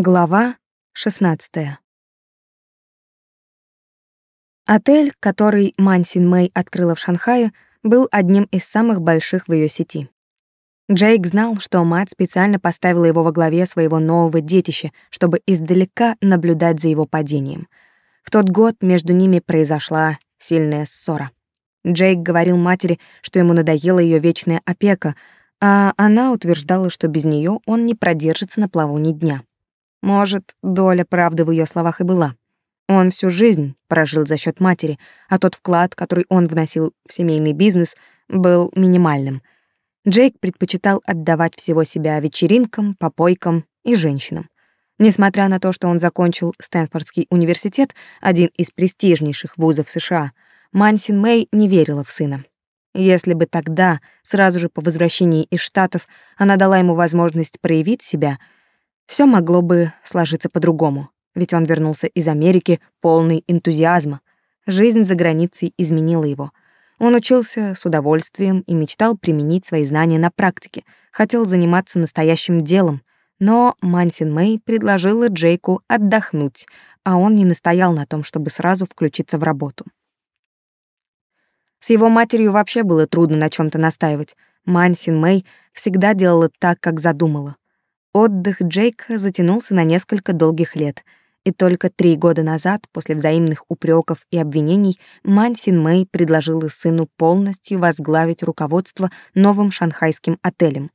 Глава 16. Отель, который Мансин Мэй открыла в Шанхае, был одним из самых больших в ее сети. Джейк знал, что мать специально поставила его во главе своего нового детища, чтобы издалека наблюдать за его падением. В тот год между ними произошла сильная ссора. Джейк говорил матери, что ему надоела ее вечная опека, а она утверждала, что без нее он не продержится на плаву ни дня. Может, доля правды в ее словах и была. Он всю жизнь прожил за счет матери, а тот вклад, который он вносил в семейный бизнес, был минимальным. Джейк предпочитал отдавать всего себя вечеринкам, попойкам и женщинам. Несмотря на то, что он закончил Стэнфордский университет, один из престижнейших вузов США, Мансин Мэй не верила в сына. Если бы тогда, сразу же по возвращении из Штатов, она дала ему возможность проявить себя — все могло бы сложиться по-другому, ведь он вернулся из Америки полный энтузиазма. Жизнь за границей изменила его. Он учился с удовольствием и мечтал применить свои знания на практике, хотел заниматься настоящим делом, но Мансин Мэй предложила Джейку отдохнуть, а он не настоял на том, чтобы сразу включиться в работу. С его матерью вообще было трудно на чем то настаивать. Мансин Мэй всегда делала так, как задумала. Отдых Джейка затянулся на несколько долгих лет, и только три года назад, после взаимных упреков и обвинений, Мансин Мэй предложила сыну полностью возглавить руководство новым шанхайским отелем.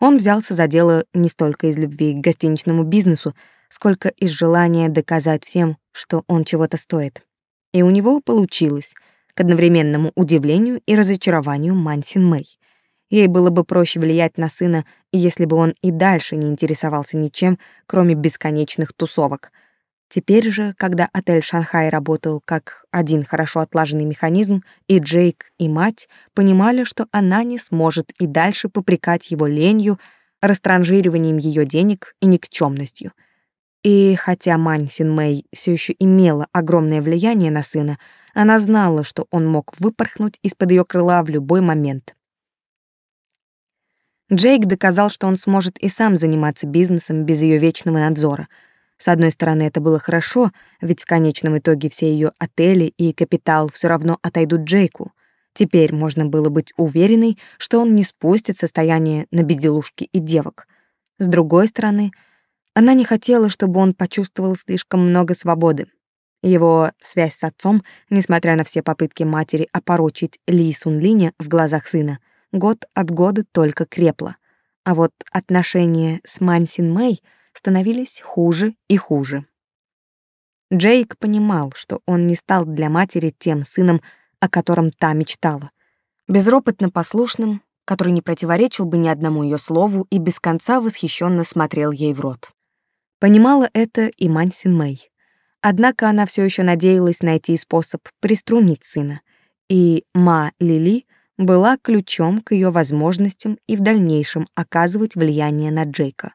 Он взялся за дело не столько из любви к гостиничному бизнесу, сколько из желания доказать всем, что он чего-то стоит. И у него получилось, к одновременному удивлению и разочарованию Мансин Мэй. Ей было бы проще влиять на сына, если бы он и дальше не интересовался ничем, кроме бесконечных тусовок. Теперь же, когда отель Шанхай работал как один хорошо отлаженный механизм, и Джейк, и мать понимали, что она не сможет и дальше попрекать его ленью, растранжириванием ее денег и никчемностью. И хотя Мань Син Мэй все еще имела огромное влияние на сына, она знала, что он мог выпорхнуть из-под ее крыла в любой момент. Джейк доказал, что он сможет и сам заниматься бизнесом без ее вечного надзора. С одной стороны, это было хорошо, ведь в конечном итоге все ее отели и капитал все равно отойдут Джейку. Теперь можно было быть уверенной, что он не спустит состояние на безделушки и девок. С другой стороны, она не хотела, чтобы он почувствовал слишком много свободы. Его связь с отцом, несмотря на все попытки матери опорочить Ли Сун Линя в глазах сына, год от года только крепло. А вот отношения с Мансин Мэй становились хуже и хуже. Джейк понимал, что он не стал для матери тем сыном, о котором та мечтала. Безропотно послушным, который не противоречил бы ни одному ее слову и без конца восхищенно смотрел ей в рот. Понимала это и Мансин Мэй. Однако она все еще надеялась найти способ приструнить сына, и Ма Лили — была ключом к ее возможностям и в дальнейшем оказывать влияние на Джейка.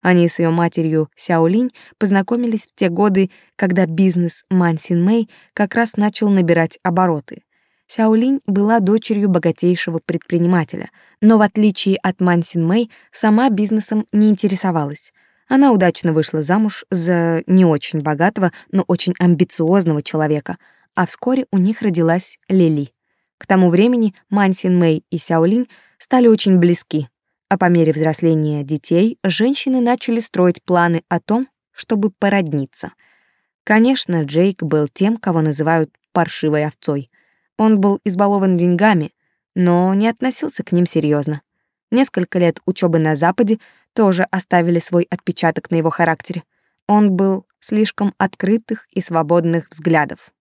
Они с ее матерью Сяолинь познакомились в те годы, когда бизнес Мансин Мэй как раз начал набирать обороты. Сяолинь была дочерью богатейшего предпринимателя, но в отличие от Мансин Мэй сама бизнесом не интересовалась. Она удачно вышла замуж за не очень богатого, но очень амбициозного человека, а вскоре у них родилась Лили. К тому времени Мансин Мэй и Сяолинь стали очень близки, а по мере взросления детей женщины начали строить планы о том, чтобы породниться. Конечно, Джейк был тем, кого называют паршивой овцой. Он был избалован деньгами, но не относился к ним серьезно. Несколько лет учебы на Западе тоже оставили свой отпечаток на его характере. Он был слишком открытых и свободных взглядов.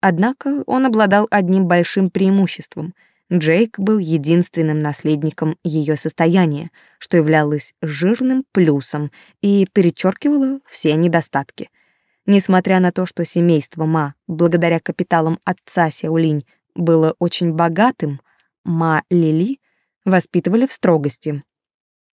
Однако он обладал одним большим преимуществом. Джейк был единственным наследником ее состояния, что являлось жирным плюсом и перечеркивало все недостатки. Несмотря на то, что семейство Ма, благодаря капиталам отца Сяолинь, было очень богатым, Ма Лили воспитывали в строгости.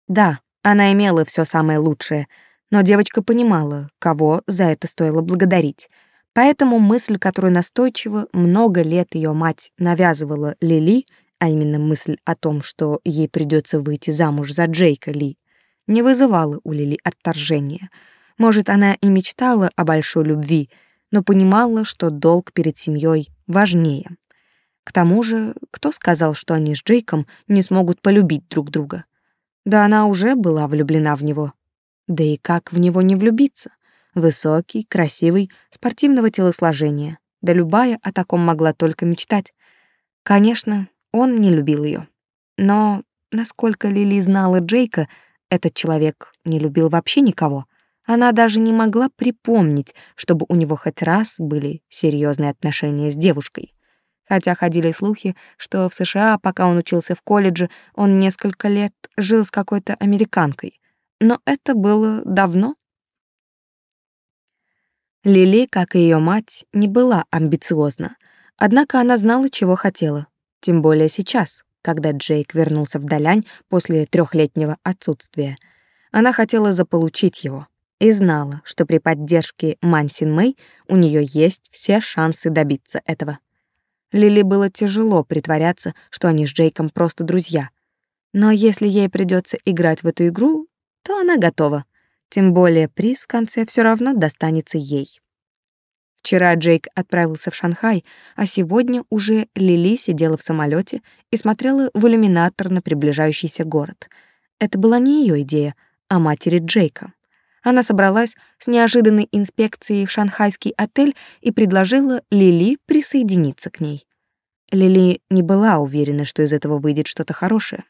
Да, она имела все самое лучшее, но девочка понимала, кого за это стоило благодарить — Поэтому мысль, которую настойчиво много лет ее мать навязывала Лили, а именно мысль о том, что ей придется выйти замуж за Джейка Ли, не вызывала у Лили отторжения. Может, она и мечтала о большой любви, но понимала, что долг перед семьей важнее. К тому же, кто сказал, что они с Джейком не смогут полюбить друг друга? Да она уже была влюблена в него. Да и как в него не влюбиться? Высокий, красивый, спортивного телосложения. Да любая о таком могла только мечтать. Конечно, он не любил ее. Но, насколько Лили знала Джейка, этот человек не любил вообще никого. Она даже не могла припомнить, чтобы у него хоть раз были серьезные отношения с девушкой. Хотя ходили слухи, что в США, пока он учился в колледже, он несколько лет жил с какой-то американкой. Но это было давно. Лили, как и ее мать, не была амбициозна. Однако она знала, чего хотела. Тем более сейчас, когда Джейк вернулся в Далянь после трехлетнего отсутствия. Она хотела заполучить его и знала, что при поддержке Мансин Мэй у нее есть все шансы добиться этого. Лили было тяжело притворяться, что они с Джейком просто друзья. Но если ей придется играть в эту игру, то она готова. Тем более приз в конце все равно достанется ей. Вчера Джейк отправился в Шанхай, а сегодня уже Лили сидела в самолете и смотрела в иллюминатор на приближающийся город. Это была не ее идея, а матери Джейка. Она собралась с неожиданной инспекцией в шанхайский отель и предложила Лили присоединиться к ней. Лили не была уверена, что из этого выйдет что-то хорошее.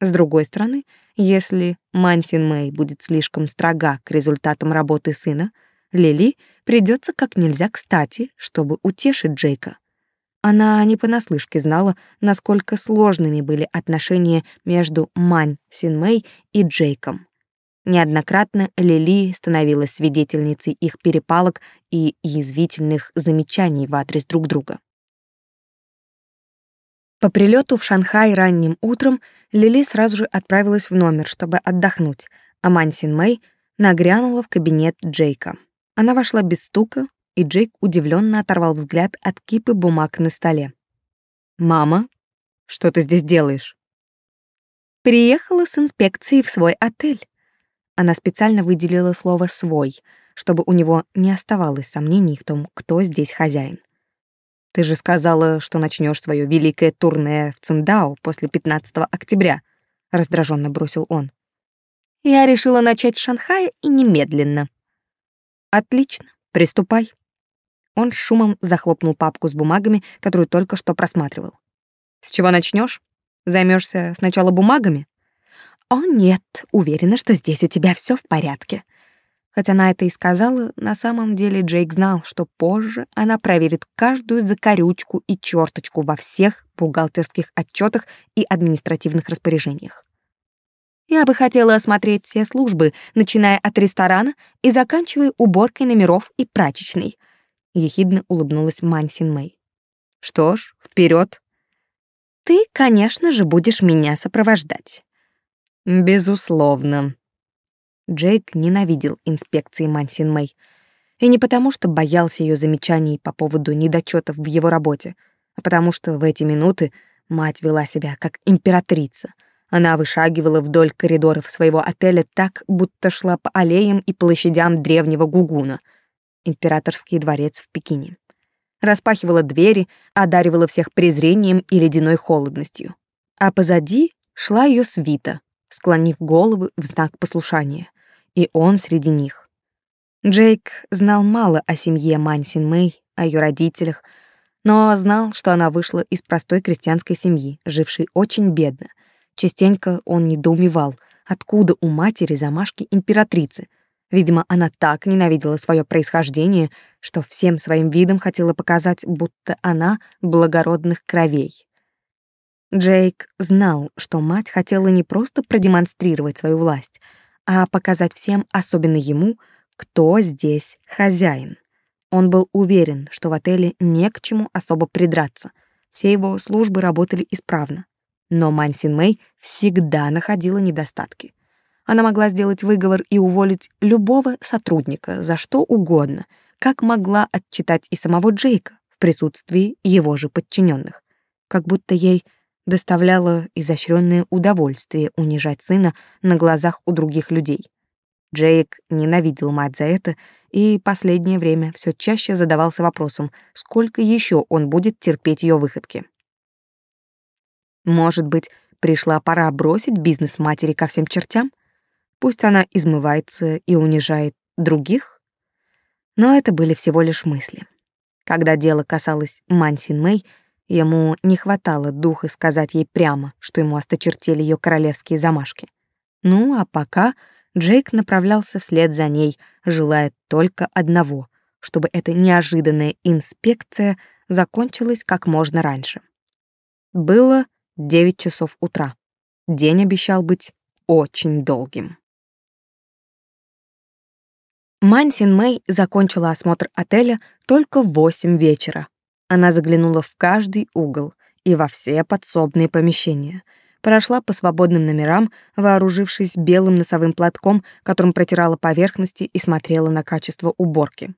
С другой стороны, если Мансин Мэй будет слишком строга к результатам работы сына, Лили придется как нельзя кстати, чтобы утешить Джейка. Она не понаслышке знала, насколько сложными были отношения между Мань Син Мэй и Джейком. Неоднократно Лили становилась свидетельницей их перепалок и язвительных замечаний в адрес друг друга. По прилету в Шанхай ранним утром Лили сразу же отправилась в номер, чтобы отдохнуть, а Ман Син Мэй нагрянула в кабинет Джейка. Она вошла без стука, и Джейк удивленно оторвал взгляд от кипы бумаг на столе. «Мама, что ты здесь делаешь?» «Приехала с инспекцией в свой отель», она специально выделила слово «свой», чтобы у него не оставалось сомнений в том, кто здесь хозяин. «Ты же сказала, что начнешь свое великое турне в Циндао после 15 октября», — раздраженно бросил он. «Я решила начать с Шанхая и немедленно». «Отлично, приступай». Он шумом захлопнул папку с бумагами, которую только что просматривал. «С чего начнешь? Займешься сначала бумагами?» «О, нет, уверена, что здесь у тебя все в порядке». Хотя она это и сказала, на самом деле Джейк знал, что позже она проверит каждую закорючку и черточку во всех бухгалтерских отчетах и административных распоряжениях. Я бы хотела осмотреть все службы, начиная от ресторана и заканчивая уборкой номеров и прачечной. Ехидно улыбнулась Мансин Мэй. Что ж, вперед. Ты, конечно же, будешь меня сопровождать. Безусловно. Джейк ненавидел инспекции Мансин Мэй. И не потому, что боялся ее замечаний по поводу недочетов в его работе, а потому что в эти минуты мать вела себя как императрица. Она вышагивала вдоль коридоров своего отеля так, будто шла по аллеям и площадям древнего Гугуна, императорский дворец в Пекине. Распахивала двери, одаривала всех презрением и ледяной холодностью. А позади шла ее свита, склонив головы в знак послушания, и он среди них. Джейк знал мало о семье Мансин Мэй, о ее родителях, но знал, что она вышла из простой крестьянской семьи, жившей очень бедно. Частенько он недоумевал, откуда у матери замашки императрицы. Видимо, она так ненавидела свое происхождение, что всем своим видом хотела показать, будто она благородных кровей. Джейк знал, что мать хотела не просто продемонстрировать свою власть, а показать всем, особенно ему, кто здесь хозяин. Он был уверен, что в отеле не к чему особо придраться. Все его службы работали исправно. Но Мансин Мэй всегда находила недостатки. Она могла сделать выговор и уволить любого сотрудника за что угодно, как могла отчитать и самого Джейка в присутствии его же подчиненных, как будто ей доставляло изощренное удовольствие унижать сына на глазах у других людей. Джейк ненавидел мать за это и последнее время все чаще задавался вопросом, сколько еще он будет терпеть ее выходки. Может быть, пришла пора бросить бизнес матери ко всем чертям? Пусть она измывается и унижает других? Но это были всего лишь мысли. Когда дело касалось Мансин Мэй, ему не хватало духа сказать ей прямо, что ему осточертели ее королевские замашки. Ну, а пока Джейк направлялся вслед за ней, желая только одного, чтобы эта неожиданная инспекция закончилась как можно раньше. Было девять часов утра. День обещал быть очень долгим. Мансин Мэй закончила осмотр отеля только в восемь вечера. Она заглянула в каждый угол и во все подсобные помещения. Прошла по свободным номерам, вооружившись белым носовым платком, которым протирала поверхности и смотрела на качество уборки.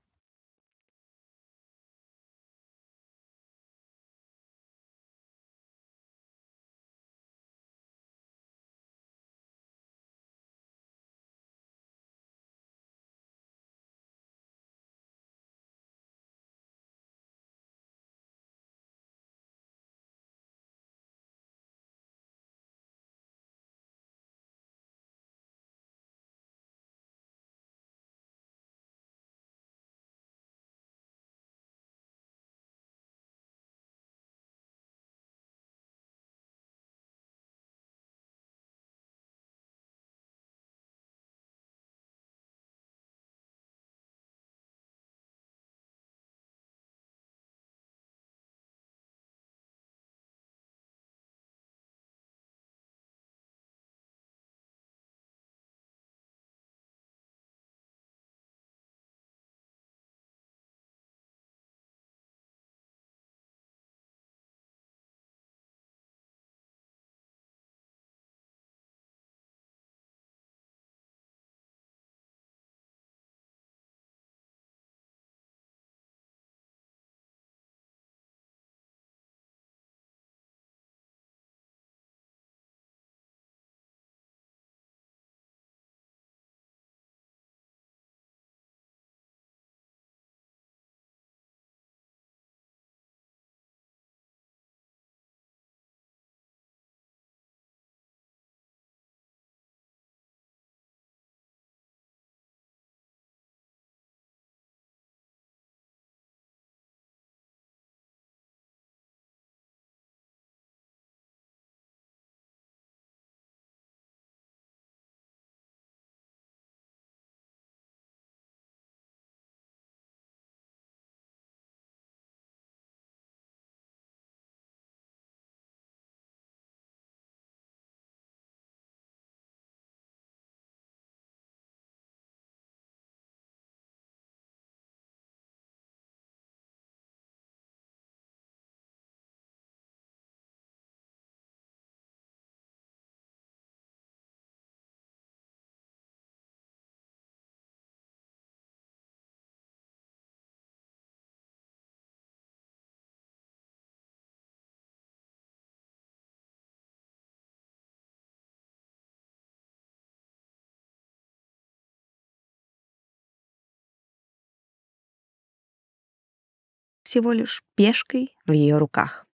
Всего лишь пешкой в ее руках.